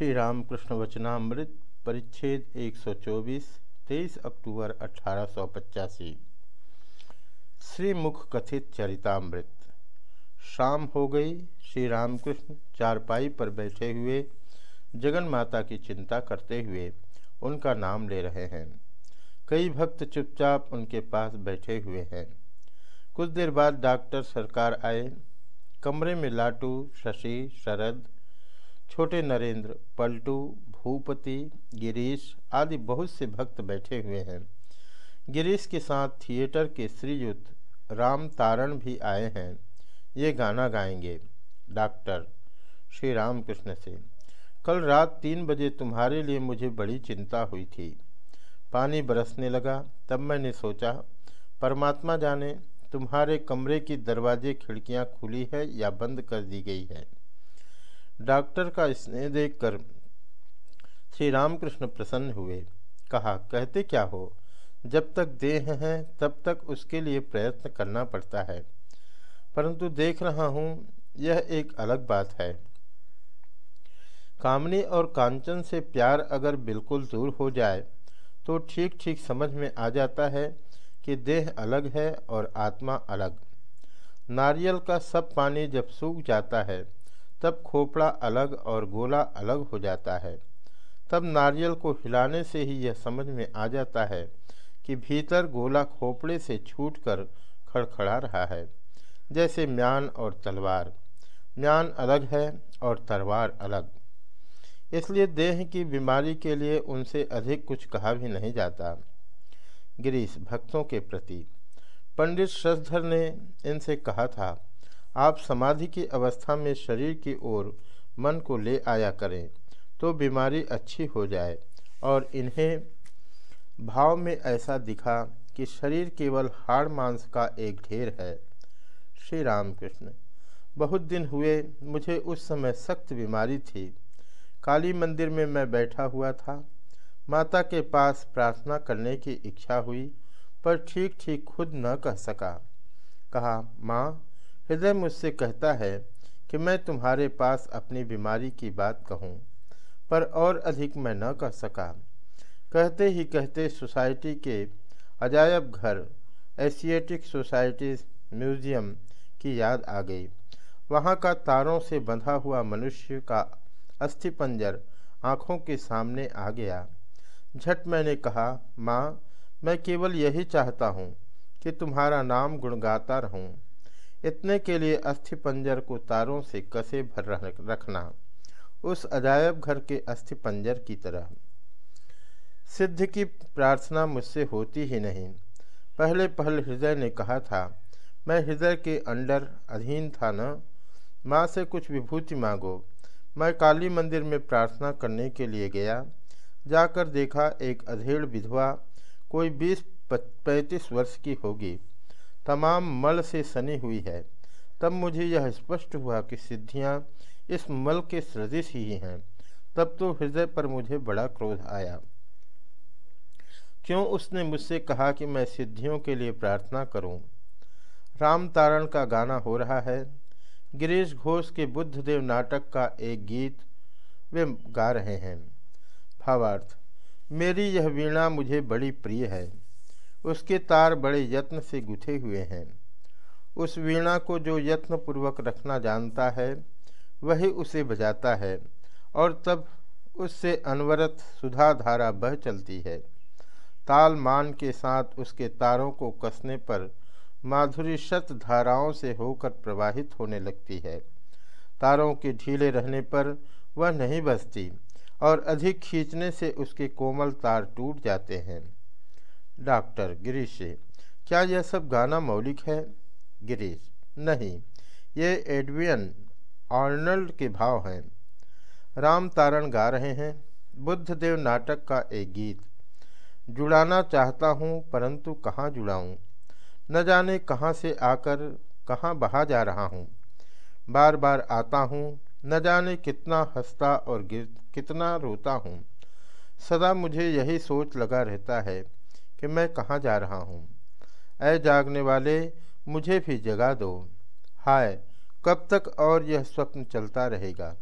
श्री रामकृष्ण वचनामृत परिच्छेद 124 तेईस अक्टूबर अठारह श्री मुख कथित चरितामृत। शाम हो गई श्री रामकृष्ण चारपाई पर बैठे हुए, जगन माता की चिंता करते हुए उनका नाम ले रहे हैं। कई भक्त चुपचाप उनके पास बैठे हुए हैं। कुछ देर बाद डॉक्टर सरकार आए। कमरे में लाटू, शशि, शरद छोटे नरेंद्र, पलटू, भूपति, गिरीश आदि बहुत से भक्त बैठे हुए हैं। गिरीश के साथ थिएटर के श्रीयुत राम तारण भी आए हैं। ये गाना गाएँगे। डॉक्टर श्री राम कृष्ण से, कल रात तीन बजे तुम्हारे लिए मुझे बड़ी चिंता हुई थी। पानी बरसने लगा, तब मैंने सोचा, परमात्मा जाने तुम्हारे कमरे की दरवाजे खिड़कियाँ खुली है या बंद कर दी गई है। डॉक्टर का स्नेह देखकर श्री रामकृष्ण प्रसन्न हुए। कहा, कहते क्या हो? जब तक देह है, तब तक उसके लिए प्रयत्न करना पड़ता है। परंतु देख रहा हूँ, यह एक अलग बात है। कामनी और कांचन से प्यार अगर बिल्कुल दूर हो जाए तो ठीक ठीक समझ में आ जाता है कि देह अलग है और आत्मा अलग। नारियल का सब पानी जब सूख जाता है तब खोपड़ा अलग और गोला अलग हो जाता है। तब नारियल को हिलाने से ही यह समझ में आ जाता है कि भीतर गोला खोपड़े से छूटकर खड़खड़ा रहा है, जैसे म्यान और तलवार। म्यान अलग है और तलवार अलग। इसलिए देह की बीमारी के लिए उनसे अधिक कुछ कहा भी नहीं जाता। गिरीश, भक्तों के प्रति। पंडित श्रद्धर ने इनसे कहा था आप समाधि की अवस्था में शरीर की ओर मन को ले आया करें तो बीमारी अच्छी हो जाए। और इन्हें भाव में ऐसा दिखा कि शरीर केवल हाड़ मांस का एक ढेर है। श्री रामकृष्ण बहुत दिन हुए, मुझे उस समय सख्त बीमारी थी। काली मंदिर में मैं बैठा हुआ था। माता के पास प्रार्थना करने की इच्छा हुई, पर ठीक ठीक खुद न कह सका। कहा, माँ हृदय मुझसे कहता है कि मैं तुम्हारे पास अपनी बीमारी की बात कहूँ, पर और अधिक मैं न कह सका। कहते ही कहते सोसाइटी के अजायब घर एशिएटिक सोसाइटी म्यूज़ियम की याद आ गई। वहाँ का तारों से बंधा हुआ मनुष्य का अस्थिपंजर आँखों के सामने आ गया। झट मैंने कहा, माँ, मैं केवल यही चाहता हूँ कि तुम्हारा नाम गुणगाता रहूँ। इतने के लिए अस्थि पंजर को तारों से कसे भर रखना। उस अजायब घर के अस्थि पंजर की तरह। सिद्ध की प्रार्थना मुझसे होती ही नहीं। पहले पहल हृदय ने कहा था, मैं हृदय के अंडर अधीन था न। माँ से कुछ विभूति मांगो। मैं काली मंदिर में प्रार्थना करने के लिए गया। जाकर देखा एक अधेड़ विधवा कोई बीस पैंतीस वर्ष की होगी। तमाम मल से सनी हुई है। तब मुझे यह स्पष्ट हुआ कि सिद्धियाँ इस मल के सदृश ही हैं। तब तो हृदय पर मुझे बड़ा क्रोध आया। क्यों उसने मुझसे कहा कि मैं सिद्धियों के लिए प्रार्थना करूँ? राम तारण का गाना हो रहा है। गिरीश घोष के बुद्धदेव नाटक का एक गीत वे गा रहे हैं। भावार्थ, मेरी यह वीणा मुझे बड़ी प्रिय है। उसके तार बड़े यत्न से गुथे हुए हैं। उस वीणा को जो यत्न पूर्वक रखना जानता है, वही उसे बजाता है और तब उससे अनवरत सुधा धारा बह चलती है। ताल मान के साथ उसके तारों को कसने पर माधुरी शत धाराओं से होकर प्रवाहित होने लगती है। तारों के ढीले रहने पर वह नहीं बसती और अधिक खींचने से उसके कोमल तार टूट जाते हैं। डॉक्टर गिरीश से, क्या यह सब गाना मौलिक है? गिरीश, नहीं, ये एडवियन आर्नल्ड के भाव हैं। राम तारण गा रहे हैं, बुद्धदेव नाटक का एक गीत। जुड़ाना चाहता हूँ, परंतु कहाँ जुड़ाऊँ? न जाने कहाँ से आकर कहाँ बहा जा रहा हूँ। बार बार आता हूँ, न जाने कितना हंसता और गिर, कितना रोता हूँ। सदा मुझे यही सोच लगा रहता है कि मैं कहाँ जा रहा हूँ। ऐ जागने वाले, मुझे भी जगा दो। हाय, कब तक और यह स्वप्न चलता रहेगा?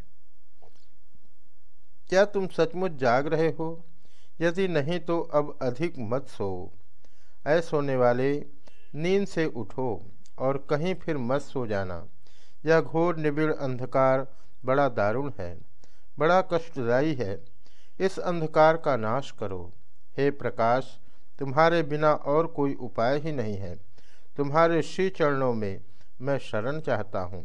क्या तुम सचमुच जाग रहे हो? यदि नहीं तो अब अधिक मत सो। ऐ सोने वाले, नींद से उठो और कहीं फिर मत सो जाना। यह घोर, निबिड़ अंधकार बड़ा दारुण है, बड़ा कष्टदायी है। इस अंधकार का नाश करो। हे प्रकाश तुम्हारे बिना और कोई उपाय ही नहीं है। तुम्हारे श्री चरणों में मैं शरण चाहता हूँ।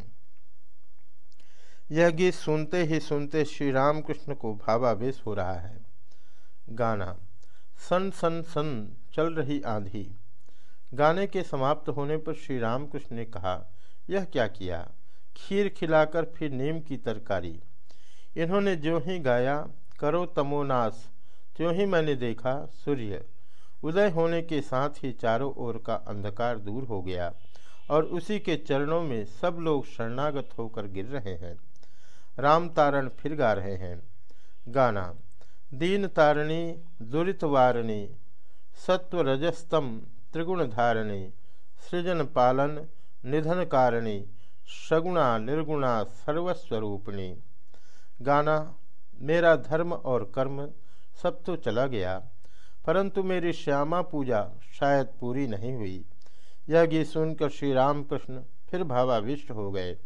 यह गीत सुनते ही सुनते श्री रामकृष्ण को भावावेश हो रहा है। गाना, सन सन सन चल रही आंधी। गाने के समाप्त होने पर श्री रामकृष्ण ने कहा, यह क्या किया? खीर खिलाकर फिर नीम की तरकारी। इन्होंने जो ही गाया, करो तमोनाश त्यों ही मैंने देखा सूर्य। उदय होने के साथ ही चारों ओर का अंधकार दूर हो गया और उसी के चरणों में सब लोग शरणागत होकर गिर रहे हैं। राम तारण फिर गा रहे हैं। गाना। दीन तारणी, दुरित वारणी, सत्व रजस्तम, त्रिगुण धारणी, सृजन पालन, निधन कारणी सगुणा निर्गुणा सर्वस्वरूपिणी। गाना। मेरा धर्म और कर्म सब तो चला गया। परंतु मेरी श्यामा पूजा शायद पूरी नहीं हुई। यह गीत सुनकर श्री राम कृष्ण फिर भावाविष्ट हो गए।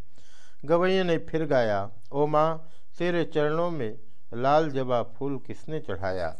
गवैये ने फिर गाया, ओ माँ, तेरे चरणों में लाल जबा फूल किसने चढ़ाया?